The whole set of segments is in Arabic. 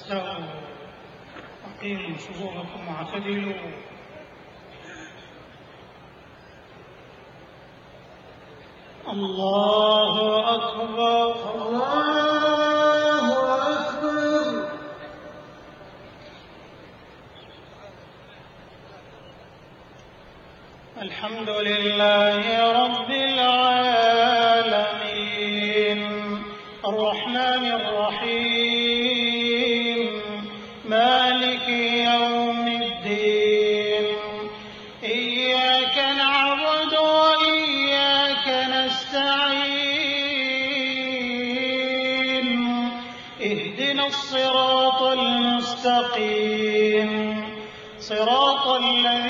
استووا أقيموا صفوفكم واعتدلوا. الله أكبر. الله أكبر. الحمد لله. الصراط المستقيم. صراط الذين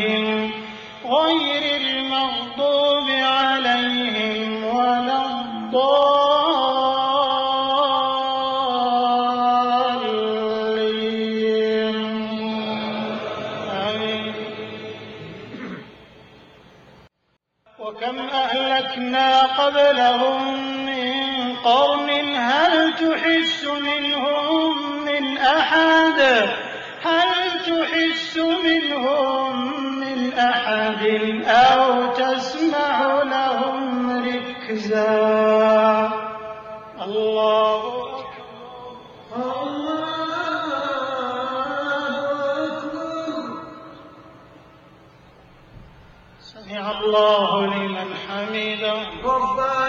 وكم أهلكنا قبلهم من قرن هل تحس منهم من أحد هل تحس منهم من أحد أو تسمع لهم ركزا الله الله لمن حمده ربنا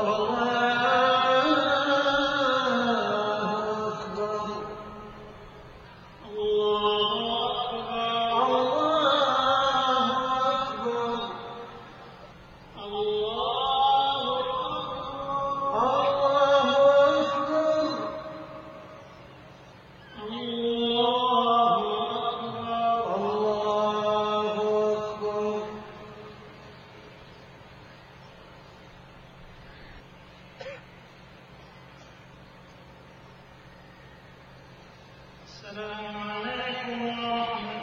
الله السلام عليكم ورحمة